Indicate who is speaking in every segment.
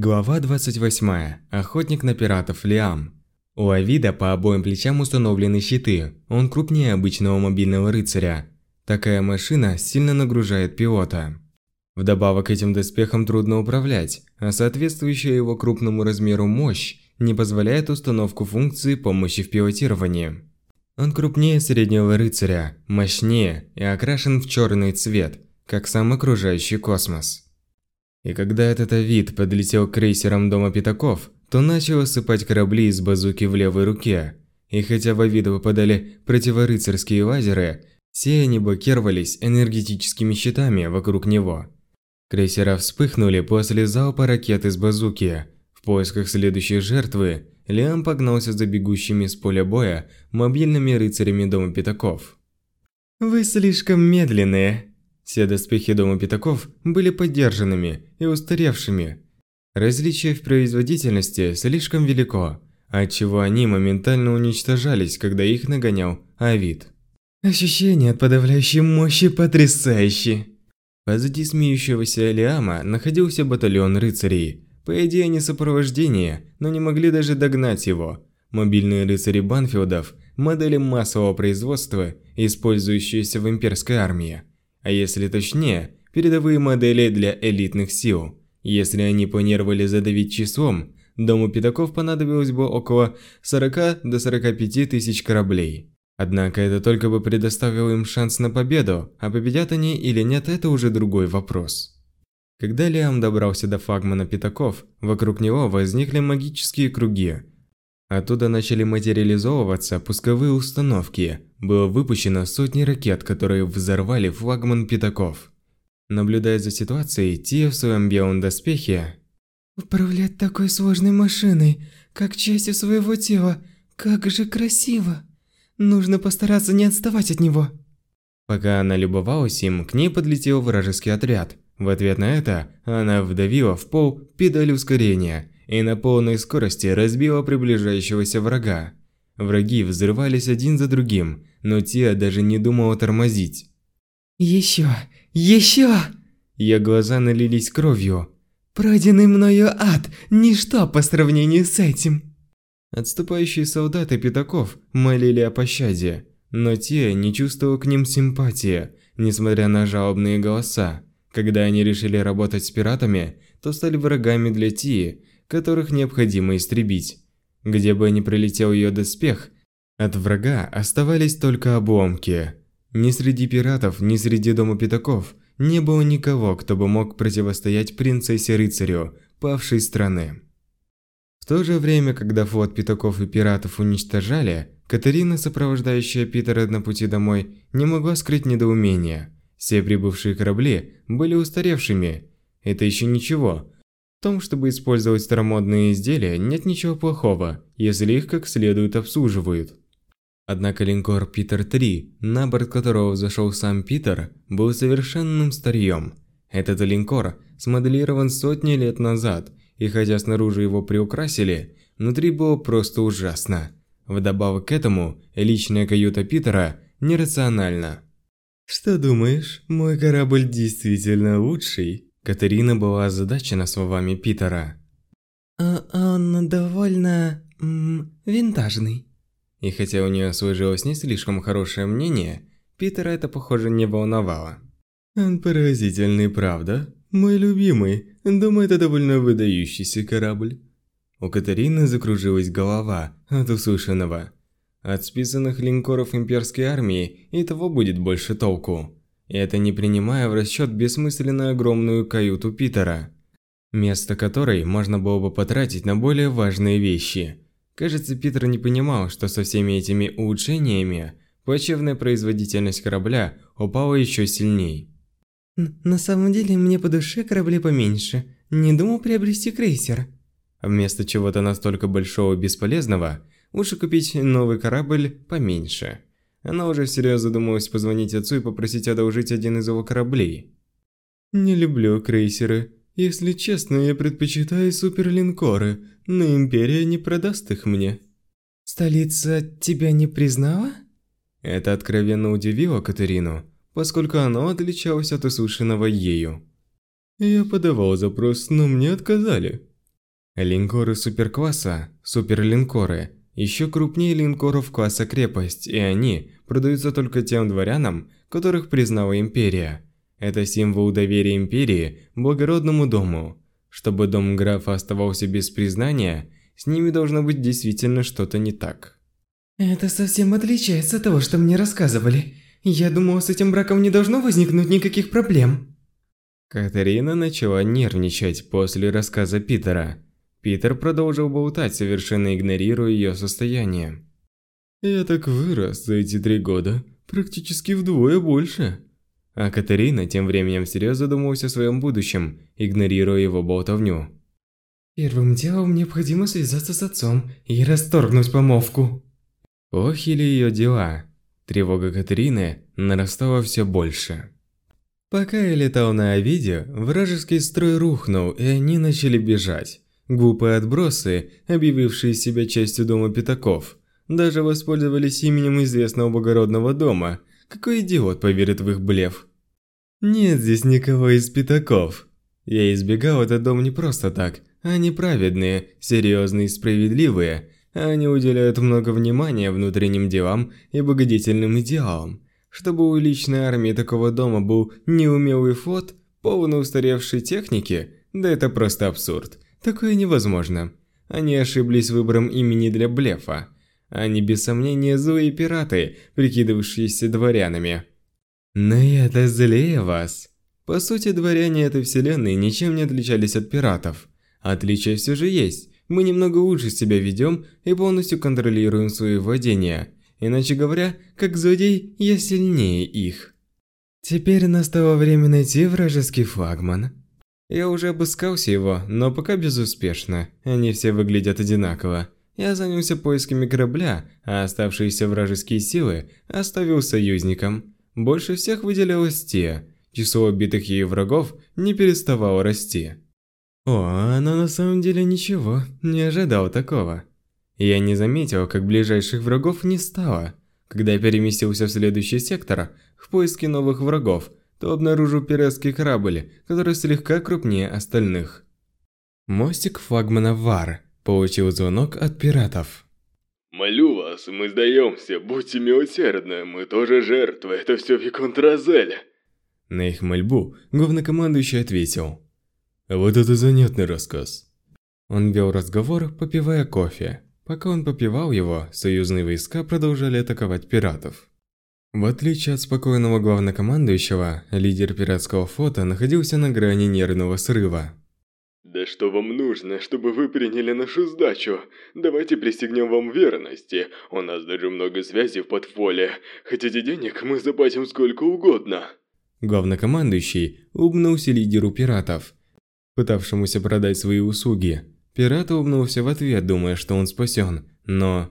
Speaker 1: Глава 28. Охотник на пиратов Лиам. У Авида по обоим плечам установлены щиты. Он крупнее обычного мобильного рыцаря. Такая машина сильно нагружает пилота. Вдобавок этим доспехом трудно управлять, а соответствующая его крупному размеру мощь не позволяет установку функции помощи в пилотировании. Он крупнее среднего рыцаря, мощнее и окрашен в черный цвет, как сам окружающий космос. И когда этот вид подлетел к крейсерам Дома Пятаков, то начал осыпать корабли из базуки в левой руке. И хотя в Авида попадали противорыцарские лазеры, все они блокировались энергетическими щитами вокруг него. Крейсера вспыхнули после залпа ракет из базуки. В поисках следующей жертвы Лиам погнался за бегущими с поля боя мобильными рыцарями Дома Пятаков. «Вы слишком медленные», все доспехи Дома Пятаков были поддержанными и устаревшими. Различие в производительности слишком велико, отчего они моментально уничтожались, когда их нагонял Авид. Ощущение от подавляющей мощи потрясающее. Позади смеющегося Лиама находился батальон рыцарей. По идее, они сопровождение, но не могли даже догнать его. Мобильные рыцари Банфилдов – модели массового производства, использующиеся в имперской армии а если точнее, передовые модели для элитных сил. Если они планировали задавить числом, Дому Пятаков понадобилось бы около 40 до 45 тысяч кораблей. Однако это только бы предоставило им шанс на победу, а победят они или нет – это уже другой вопрос. Когда Лиам добрался до флагмана Пятаков, вокруг него возникли магические круги. Оттуда начали материализовываться пусковые установки, было выпущено сотни ракет, которые взорвали флагман Пятаков. Наблюдая за ситуацией, Тия в своем белом доспехе...
Speaker 2: «Управлять такой сложной машиной, как частью своего тела, как же красиво! Нужно постараться не отставать от него!»
Speaker 1: Пока она любовалась им, к ней подлетел вражеский отряд. В ответ на это, она вдавила в пол педаль ускорения и на полной скорости разбила приближающегося врага. Враги взрывались один за другим, но Тия даже не думала тормозить.
Speaker 2: «Еще! Еще!»
Speaker 1: Ее глаза налились кровью.
Speaker 2: «Пройденный мною ад – ничто по сравнению с этим!»
Speaker 1: Отступающие солдаты Пятаков молили о пощаде, но Тия не чувствовала к ним симпатии, несмотря на жалобные голоса. Когда они решили работать с пиратами, то стали врагами для Тии, которых необходимо истребить. Где бы ни прилетел ее доспех, от врага оставались только обломки. Ни среди пиратов, ни среди Дома Пятаков не было никого, кто бы мог противостоять принцессе-рыцарю, павшей страны. В то же время, когда флот Пятаков и пиратов уничтожали, Катерина, сопровождающая Питера на пути домой, не могла скрыть недоумения. Все прибывшие корабли были устаревшими. Это еще ничего, в том, чтобы использовать старомодные изделия, нет ничего плохого, если их как следует обслуживают. Однако линкор Питер-3, на борт которого зашел сам Питер, был совершенным старьем. Этот линкор смоделирован сотни лет назад, и хотя снаружи его приукрасили, внутри было просто ужасно. Вдобавок к этому, личная каюта Питера нерациональна. «Что думаешь, мой корабль действительно лучший?» Катерина была озадачена словами Питера.
Speaker 2: А «Он довольно... М, винтажный».
Speaker 1: И хотя у нее сложилось не слишком хорошее мнение, Питера это, похоже, не волновало. «Он поразительный, правда? Мой любимый. Думаю, это довольно выдающийся корабль». У Катерины закружилась голова от услышанного. От списанных линкоров имперской армии и того будет больше толку. И это не принимая в расчет бессмысленно огромную каюту Питера, место которой можно было бы потратить на более важные вещи. Кажется, Питер не понимал, что со всеми этими улучшениями плачевная производительность корабля упала еще сильней.
Speaker 2: «На самом деле, мне по душе корабли поменьше. Не думал приобрести крейсер».
Speaker 1: Вместо чего-то настолько большого и бесполезного, лучше купить новый корабль поменьше. Она уже всерьез задумалась позвонить отцу и попросить одолжить один из его кораблей. «Не люблю крейсеры. Если честно, я предпочитаю суперлинкоры, но Империя не продаст их мне».
Speaker 2: «Столица тебя не признала?»
Speaker 1: Это откровенно удивило Катерину, поскольку оно отличалось от услышанного ею. «Я подавал запрос, но мне отказали». Линкоры суперкласса, суперлинкоры, еще крупнее линкоров класса крепость, и они продаются только тем дворянам, которых признала империя. Это символ доверия империи благородному дому. Чтобы дом графа оставался без признания, с ними должно быть действительно что-то не так.
Speaker 2: Это совсем отличается от того, что мне рассказывали. Я думала, с этим браком не должно возникнуть никаких проблем.
Speaker 1: Катарина начала нервничать после рассказа Питера. Питер продолжил болтать, совершенно игнорируя ее состояние. «Я так вырос за эти три года, практически вдвое больше». А Катарина тем временем всерьез задумалась о своем будущем, игнорируя его болтовню.
Speaker 2: Первым делом необходимо связаться с отцом и расторгнуть помолвку.
Speaker 1: Плохи ли ее дела? Тревога Катерины нарастала все больше. Пока я летал на Авиде, вражеский строй рухнул, и они начали бежать. Глупые отбросы, объявившие себя частью дома пятаков, даже воспользовались именем известного благородного дома. Какой идиот поверит в их блеф? Нет здесь никого из пятаков. Я избегал этот дом не просто так. Они праведные, серьезные и справедливые. Они уделяют много внимания внутренним делам и благодетельным идеалам. Чтобы у личной армии такого дома был неумелый флот, полный устаревшей техники, да это просто абсурд. Такое невозможно. Они ошиблись выбором имени для блефа. Они без сомнения злые пираты, прикидывающиеся дворянами. Но я-то злее вас. По сути, дворяне этой вселенной ничем не отличались от пиратов. Отличия все же есть. Мы немного лучше себя ведем и полностью контролируем свои владения. Иначе говоря, как злодей, я сильнее их. Теперь настало время найти вражеский флагман. Я уже обыскался его, но пока безуспешно. Они все выглядят одинаково. Я занялся поисками корабля, а оставшиеся вражеские силы оставил союзникам. Больше всех выделялось те. Число убитых ею врагов не переставало расти. О, она на самом деле ничего, не ожидал такого. Я не заметил, как ближайших врагов не стало. Когда я переместился в следующий сектор, в поиске новых врагов, то обнаружил пиратский корабль, который слегка крупнее остальных. Мостик флагмана Вар получил звонок от пиратов.
Speaker 3: «Молю вас, мы сдаемся, будьте милосердны, мы тоже жертвы, это все Виконт Розель».
Speaker 1: На их мольбу главнокомандующий ответил. Вот это занятный рассказ. Он вел разговор, попивая кофе. Пока он попивал его, союзные войска продолжали атаковать пиратов. В отличие от спокойного главнокомандующего, лидер пиратского флота находился на грани нервного срыва.
Speaker 3: «Да что вам нужно, чтобы вы приняли нашу сдачу? Давайте присягнем вам верности. У нас даже много связей в подполье. Хотите денег, мы заплатим сколько угодно».
Speaker 1: Главнокомандующий улыбнулся лидеру пиратов пытавшемуся продать свои услуги. Пират улыбнулся в ответ, думая, что он спасен, но...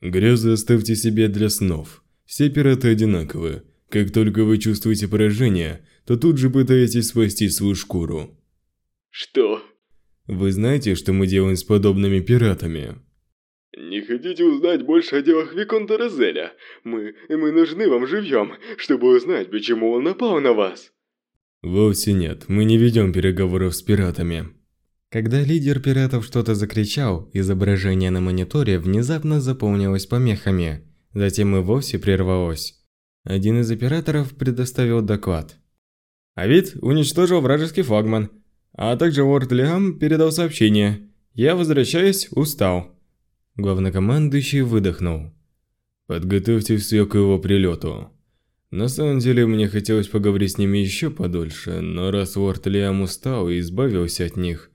Speaker 3: Грезы оставьте себе для снов. Все пираты одинаковы. Как только вы чувствуете поражение, то тут же пытаетесь спасти свою шкуру. Что?
Speaker 1: Вы знаете, что мы делаем с подобными пиратами?
Speaker 3: Не хотите узнать больше о делах Виконта Розеля? Мы... мы нужны вам живьем, чтобы узнать, почему он напал на вас.
Speaker 1: Вовсе нет, мы не ведем переговоров с пиратами. Когда лидер пиратов что-то закричал, изображение на мониторе внезапно заполнилось помехами, затем и вовсе прервалось. Один из операторов предоставил доклад. Авид уничтожил вражеский флагман, а также Уорд Лиам передал сообщение. Я возвращаюсь, устал. Главнокомандующий выдохнул.
Speaker 3: Подготовьте все к его прилету. На самом деле, мне хотелось поговорить с ними еще подольше, но раз Уорд Лиам устал и избавился от них,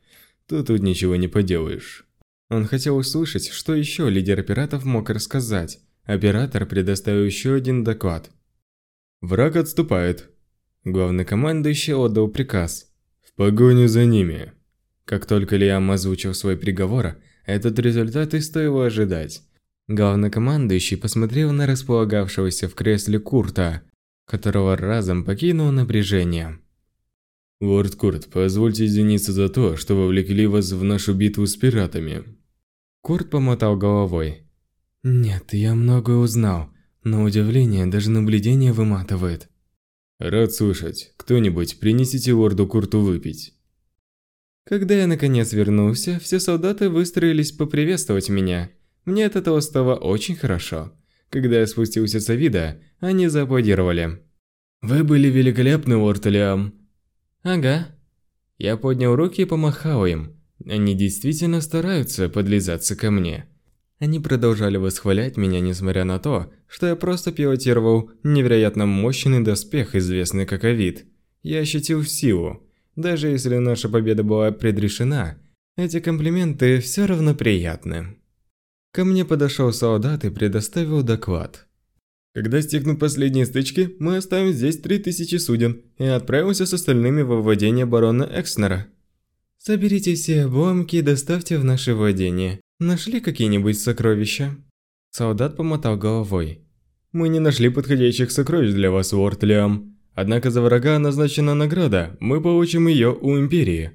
Speaker 3: то тут ничего не поделаешь.
Speaker 1: Он хотел услышать, что еще лидер пиратов мог рассказать. Оператор предоставил еще один доклад. Враг отступает. Главный командующий отдал приказ.
Speaker 3: В погоню за ними.
Speaker 1: Как только Лиам озвучил свой приговор, этот результат и стоило ожидать. Главнокомандующий посмотрел на располагавшегося в кресле Курта, которого разом покинуло напряжение.
Speaker 3: «Лорд Курт, позвольте извиниться за то, что вовлекли вас в нашу битву с пиратами».
Speaker 1: Курт помотал головой. «Нет, я многое узнал, но удивление даже наблюдение выматывает».
Speaker 3: «Рад слышать. Кто-нибудь принесите лорду Курту выпить».
Speaker 1: Когда я наконец вернулся, все солдаты выстроились поприветствовать меня. Мне от этого стало очень хорошо. Когда я спустился с Авида, они зааплодировали.
Speaker 3: «Вы были великолепны, лорд Лиам».
Speaker 1: «Ага». Я поднял руки и помахал им. Они действительно стараются подлизаться ко мне. Они продолжали восхвалять меня, несмотря на то, что я просто пилотировал невероятно мощный доспех, известный как Авид. Я ощутил силу. Даже если наша победа была предрешена, эти комплименты все равно приятны. Ко мне подошел солдат и предоставил доклад. Когда стихнут последние стычки, мы оставим здесь 3000 суден и отправимся с остальными во владение барона Экснера. Соберите все обломки и доставьте в наше владение. Нашли какие-нибудь сокровища? Солдат помотал головой. Мы не нашли подходящих сокровищ для вас, лорд Лиам. Однако за врага назначена награда, мы получим ее у Империи.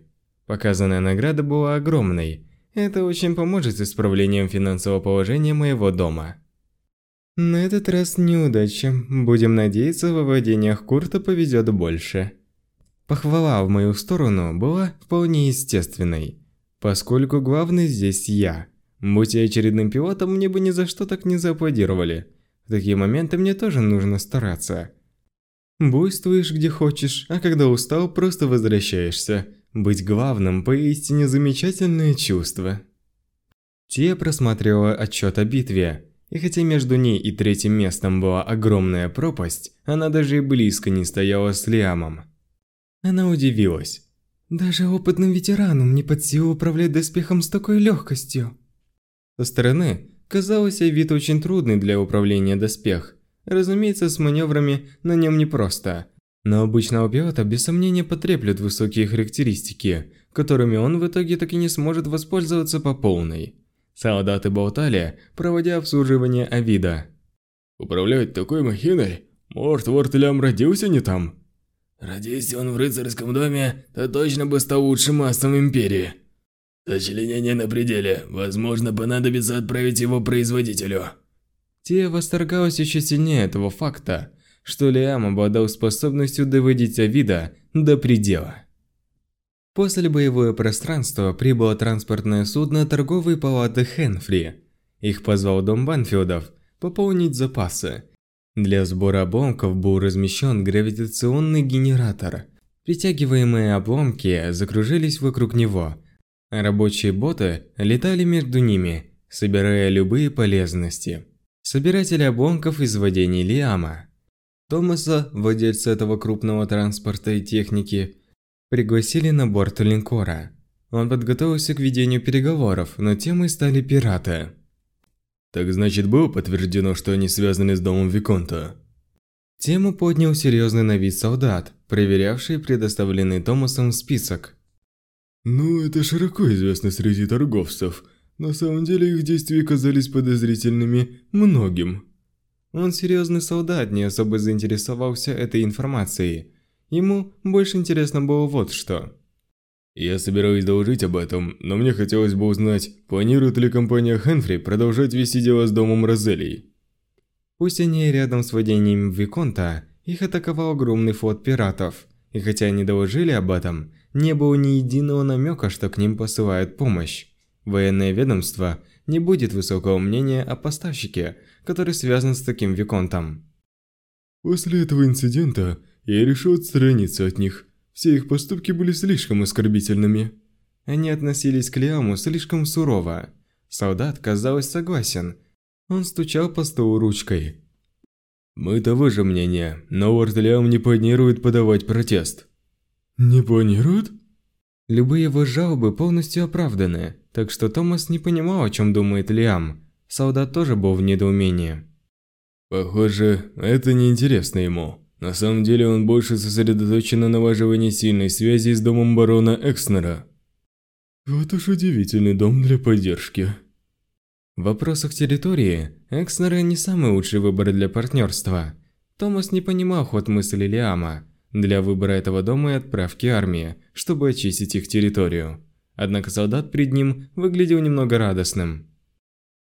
Speaker 1: Показанная награда была огромной. Это очень поможет с исправлением финансового положения моего дома. На этот раз неудача. Будем надеяться, во владениях Курта повезет больше. Похвала в мою сторону была вполне естественной, поскольку главный здесь я. Будь я очередным пилотом, мне бы ни за что так не зааплодировали. В такие моменты мне тоже нужно стараться. Буйствуешь где хочешь, а когда устал, просто возвращаешься. Быть главным поистине замечательное чувство. Тия просмотрела отчет о битве, и хотя между ней и третьим местом была огромная пропасть, она даже и близко не стояла с Лиамом. Она удивилась. Даже опытным ветеранам не под силу управлять доспехом с такой легкостью. Со стороны казалось, вид очень трудный для управления доспех. Разумеется, с маневрами на нем непросто. Но обычного пилота без сомнения потреплют высокие характеристики, которыми он в итоге так и не сможет воспользоваться по полной. Солдаты болтали, проводя обслуживание Авида.
Speaker 3: «Управлять такой махиной? Может, Вортелям родился не там?»
Speaker 4: Родись он в рыцарском доме, то точно бы стал лучшим мастом Империи. Сочленение на пределе. Возможно, понадобится отправить его производителю.
Speaker 1: Тия восторгалась еще сильнее этого факта, что Лиам обладал способностью доводить Авида до предела. После боевое пространство прибыло транспортное судно торговой палаты Хенфри. Их позвал дом Банфилдов пополнить запасы. Для сбора обломков был размещен гравитационный генератор. Притягиваемые обломки закружились вокруг него. Рабочие боты летали между ними, собирая любые полезности. Собиратели обломков из владений Лиама. Томаса, владельца этого крупного транспорта и техники, пригласили на борт линкора. Он подготовился к ведению переговоров, но темой стали пираты.
Speaker 3: Так значит, было подтверждено, что они связаны с домом Виконта?
Speaker 1: Тему поднял серьезный на вид солдат, проверявший предоставленный Томасом список.
Speaker 3: Ну, это широко известно среди торговцев. На самом деле их действия казались подозрительными многим.
Speaker 1: Он серьезный солдат, не особо заинтересовался этой информацией. Ему больше интересно было вот что.
Speaker 3: Я собираюсь доложить об этом, но мне хотелось бы узнать, планирует ли компания Хенфри продолжать вести дело с домом Розелий.
Speaker 1: Пусть они рядом с владением Виконта, их атаковал огромный флот пиратов. И хотя они доложили об этом, не было ни единого намека, что к ним посылают помощь. Военное ведомство не будет высокого мнения о поставщике, который связан с таким Виконтом.
Speaker 3: После этого инцидента я решил отстраниться от них. Все их поступки были слишком оскорбительными.
Speaker 1: Они относились к Лиаму слишком сурово. Солдат, казалось, согласен. Он стучал по столу ручкой.
Speaker 3: «Мы того же мнения, но Лорд Лиам не планирует подавать протест».
Speaker 1: «Не планирует?» Любые его жалобы полностью оправданы, так что Томас не понимал, о чем думает Лиам. Солдат тоже был в недоумении.
Speaker 3: «Похоже, это неинтересно ему. На самом деле он больше сосредоточен на налаживании сильной связи с домом барона Экснера. Вот уж удивительный дом для поддержки.
Speaker 1: В вопросах территории Экснера не самый лучший выбор для партнерства. Томас не понимал ход мысли Лиама для выбора этого дома и отправки армии, чтобы очистить их территорию. Однако солдат перед ним выглядел немного радостным.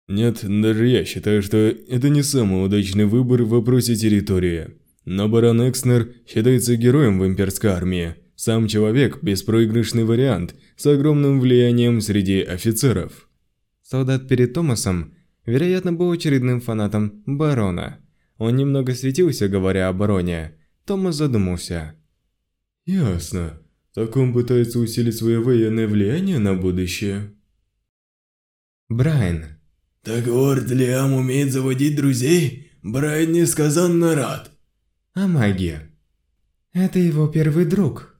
Speaker 3: Нет, даже я считаю, что это не самый удачный выбор в вопросе территории. Но барон Экснер считается героем в имперской армии. Сам человек – беспроигрышный вариант с огромным влиянием среди офицеров.
Speaker 1: Солдат перед Томасом, вероятно, был очередным фанатом Барона. Он немного светился, говоря о Бароне. Томас задумался.
Speaker 3: Ясно. Так он пытается усилить свое военное влияние на будущее.
Speaker 1: Брайан.
Speaker 4: Так Лорд Лиам умеет заводить друзей? Брайан несказанно рад.
Speaker 1: А магия?
Speaker 2: Это его первый друг.